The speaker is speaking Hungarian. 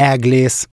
elglész,